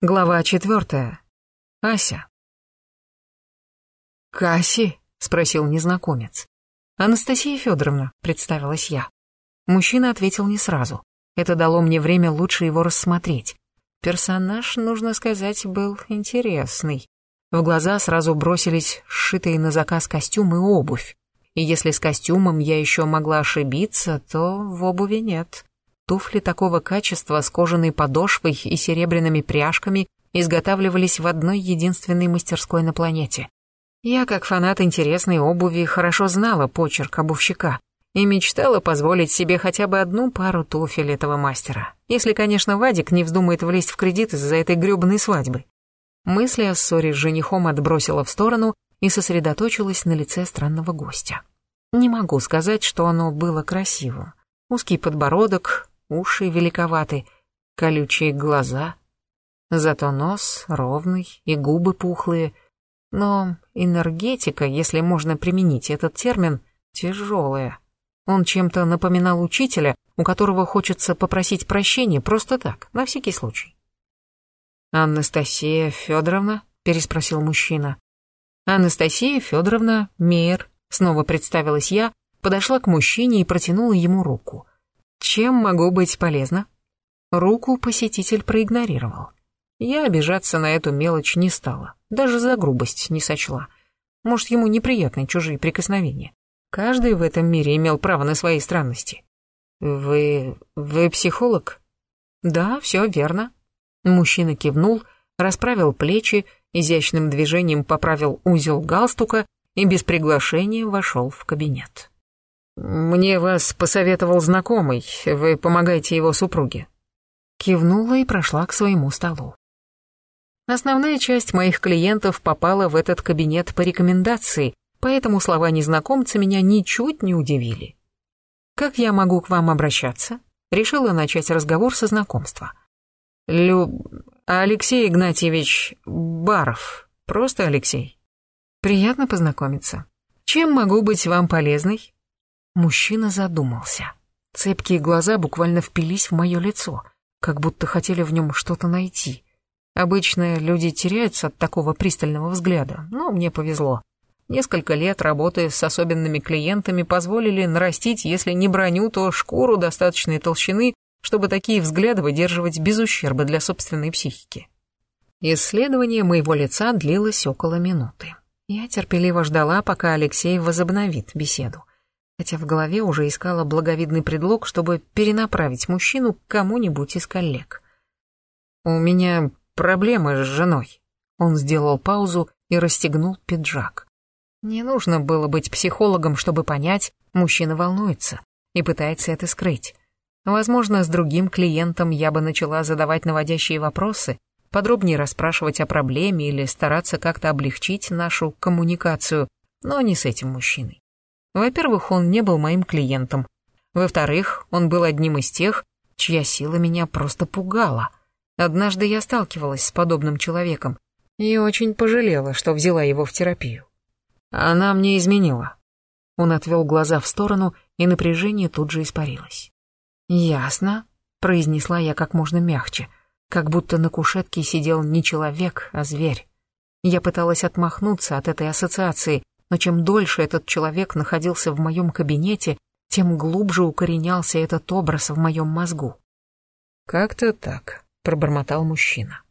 Глава четвертая. Ася. «Касси?» — спросил незнакомец. «Анастасия Федоровна», — представилась я. Мужчина ответил не сразу. Это дало мне время лучше его рассмотреть. Персонаж, нужно сказать, был интересный. В глаза сразу бросились сшитые на заказ костюм и обувь. И если с костюмом я еще могла ошибиться, то в обуви нет. Туфли такого качества с кожаной подошвой и серебряными пряжками изготавливались в одной единственной мастерской на планете. Я, как фанат интересной обуви, хорошо знала почерк обувщика и мечтала позволить себе хотя бы одну пару туфель этого мастера, если, конечно, Вадик не вздумает влезть в кредит из-за этой грёбаной свадьбы. Мысли о ссоре с женихом отбросила в сторону и сосредоточилась на лице странного гостя. Не могу сказать, что оно было красивым. Узкий подбородок, уши великоваты, колючие глаза. Зато нос ровный и губы пухлые. Но энергетика, если можно применить этот термин, тяжелая. Он чем-то напоминал учителя, у которого хочется попросить прощения просто так, на всякий случай. «Анастасия Федоровна?» — переспросил мужчина. «Анастасия Федоровна Мейер», — снова представилась я, подошла к мужчине и протянула ему руку. «Чем могу быть полезна?» Руку посетитель проигнорировал. Я обижаться на эту мелочь не стала, даже за грубость не сочла. Может, ему неприятны чужие прикосновения. Каждый в этом мире имел право на свои странности. «Вы... вы психолог?» «Да, все верно», Мужчина кивнул, расправил плечи, изящным движением поправил узел галстука и без приглашения вошел в кабинет. «Мне вас посоветовал знакомый, вы помогаете его супруге». Кивнула и прошла к своему столу. Основная часть моих клиентов попала в этот кабинет по рекомендации, поэтому слова незнакомца меня ничуть не удивили. «Как я могу к вам обращаться?» Решила начать разговор со знакомства. Лю... Алексей Игнатьевич Баров. Просто Алексей. Приятно познакомиться. Чем могу быть вам полезной? Мужчина задумался. Цепкие глаза буквально впились в мое лицо, как будто хотели в нем что-то найти. Обычно люди теряются от такого пристального взгляда, но мне повезло. Несколько лет работы с особенными клиентами позволили нарастить, если не броню, то шкуру достаточной толщины, чтобы такие взгляды выдерживать без ущерба для собственной психики. Исследование моего лица длилось около минуты. Я терпеливо ждала, пока Алексей возобновит беседу, хотя в голове уже искала благовидный предлог, чтобы перенаправить мужчину к кому-нибудь из коллег. «У меня проблемы с женой». Он сделал паузу и расстегнул пиджак. Не нужно было быть психологом, чтобы понять, мужчина волнуется и пытается это скрыть. Возможно, с другим клиентом я бы начала задавать наводящие вопросы, подробнее расспрашивать о проблеме или стараться как-то облегчить нашу коммуникацию, но не с этим мужчиной. Во-первых, он не был моим клиентом. Во-вторых, он был одним из тех, чья сила меня просто пугала. Однажды я сталкивалась с подобным человеком и очень пожалела, что взяла его в терапию. Она мне изменила. Он отвел глаза в сторону, и напряжение тут же испарилось. «Ясно», — произнесла я как можно мягче, как будто на кушетке сидел не человек, а зверь. Я пыталась отмахнуться от этой ассоциации, но чем дольше этот человек находился в моем кабинете, тем глубже укоренялся этот образ в моем мозгу. «Как-то так», — пробормотал мужчина.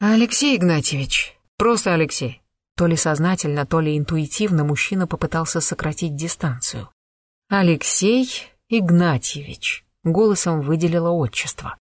«Алексей Игнатьевич, просто Алексей». То ли сознательно, то ли интуитивно мужчина попытался сократить дистанцию. «Алексей Игнатьевич». Голосом выделила отчество.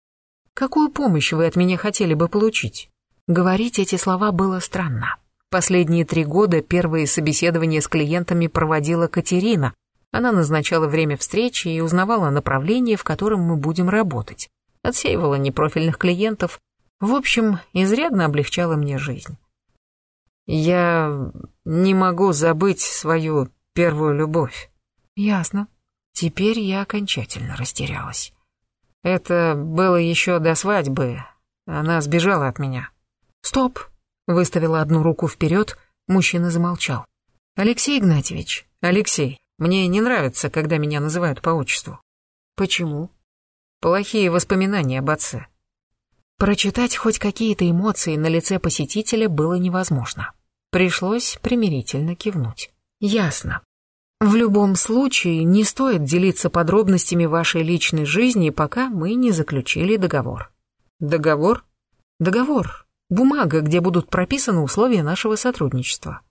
«Какую помощь вы от меня хотели бы получить?» Говорить эти слова было странно. Последние три года первые собеседования с клиентами проводила Катерина. Она назначала время встречи и узнавала направление, в котором мы будем работать. Отсеивала непрофильных клиентов. В общем, изрядно облегчала мне жизнь. Я не могу забыть свою первую любовь. Ясно. Теперь я окончательно растерялась. Это было еще до свадьбы. Она сбежала от меня. «Стоп!» — выставила одну руку вперед, мужчина замолчал. «Алексей Игнатьевич, Алексей, мне не нравится, когда меня называют по отчеству». «Почему?» «Плохие воспоминания об отце». Прочитать хоть какие-то эмоции на лице посетителя было невозможно. Пришлось примирительно кивнуть. Ясно. В любом случае, не стоит делиться подробностями вашей личной жизни, пока мы не заключили договор. Договор? Договор. Бумага, где будут прописаны условия нашего сотрудничества.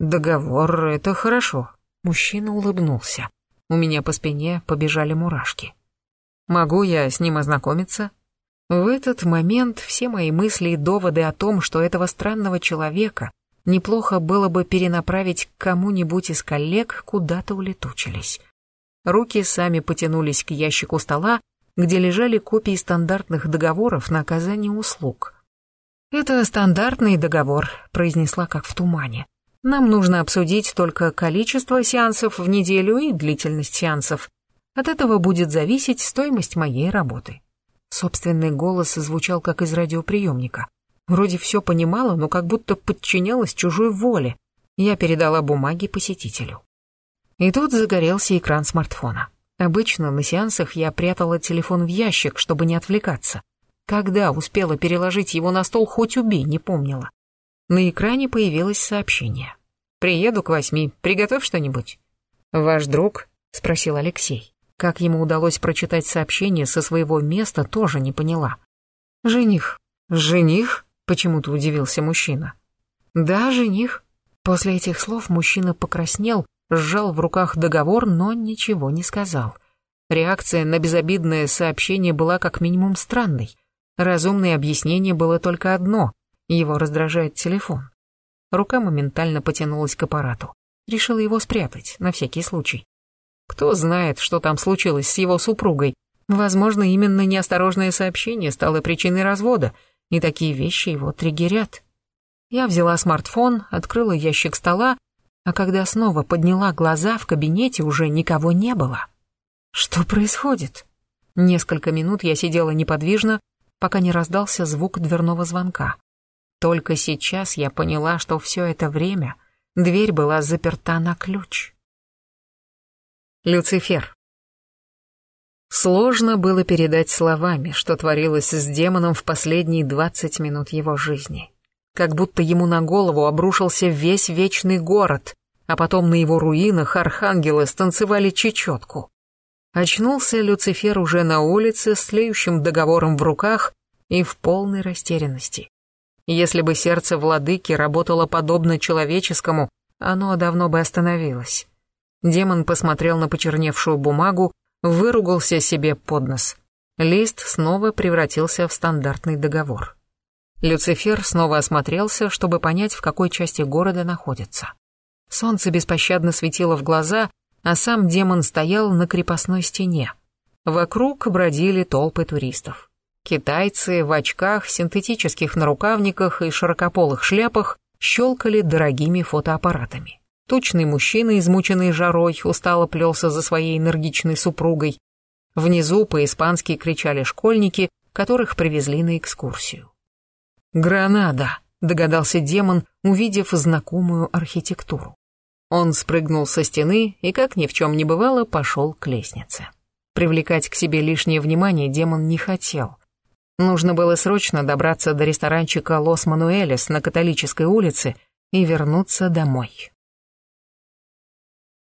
Договор — это хорошо. Мужчина улыбнулся. У меня по спине побежали мурашки. Могу я с ним ознакомиться? В этот момент все мои мысли и доводы о том, что этого странного человека неплохо было бы перенаправить к кому-нибудь из коллег, куда-то улетучились. Руки сами потянулись к ящику стола, где лежали копии стандартных договоров на оказание услуг. «Это стандартный договор», — произнесла как в тумане. «Нам нужно обсудить только количество сеансов в неделю и длительность сеансов. От этого будет зависеть стоимость моей работы». Собственный голос звучал как из радиоприемника. Вроде все понимала, но как будто подчинялась чужой воле. Я передала бумаги посетителю. И тут загорелся экран смартфона. Обычно на сеансах я прятала телефон в ящик, чтобы не отвлекаться. Когда успела переложить его на стол, хоть убей, не помнила. На экране появилось сообщение. «Приеду к восьми, приготовь что-нибудь». «Ваш друг?» — спросил Алексей. Как ему удалось прочитать сообщение со своего места, тоже не поняла. «Жених». «Жених?» — почему-то удивился мужчина. «Да, жених». После этих слов мужчина покраснел, сжал в руках договор, но ничего не сказал. Реакция на безобидное сообщение была как минимум странной. Разумное объяснение было только одно — его раздражает телефон. Рука моментально потянулась к аппарату. Решила его спрятать, на всякий случай. Кто знает, что там случилось с его супругой. Возможно, именно неосторожное сообщение стало причиной развода, и такие вещи его триггерят. Я взяла смартфон, открыла ящик стола, а когда снова подняла глаза, в кабинете уже никого не было. Что происходит? Несколько минут я сидела неподвижно, пока не раздался звук дверного звонка. Только сейчас я поняла, что все это время дверь была заперта на ключ. Люцифер. Сложно было передать словами, что творилось с демоном в последние двадцать минут его жизни. Как будто ему на голову обрушился весь вечный город, а потом на его руинах архангелы станцевали чечетку. Очнулся Люцифер уже на улице с тлеющим договором в руках и в полной растерянности. Если бы сердце владыки работало подобно человеческому, оно давно бы остановилось. Демон посмотрел на почерневшую бумагу, выругался себе под нос. Лист снова превратился в стандартный договор. Люцифер снова осмотрелся, чтобы понять, в какой части города находится. Солнце беспощадно светило в глаза, а сам демон стоял на крепостной стене. Вокруг бродили толпы туристов. Китайцы в очках, синтетических нарукавниках и широкополых шляпах щелкали дорогими фотоаппаратами. Тучный мужчина, измученный жарой, устало плелся за своей энергичной супругой. Внизу по-испански кричали школьники, которых привезли на экскурсию. «Гранада», — догадался демон, увидев знакомую архитектуру. Он спрыгнул со стены и, как ни в чем не бывало, пошел к лестнице. Привлекать к себе лишнее внимание демон не хотел. Нужно было срочно добраться до ресторанчика «Лос Мануэлес» на Католической улице и вернуться домой.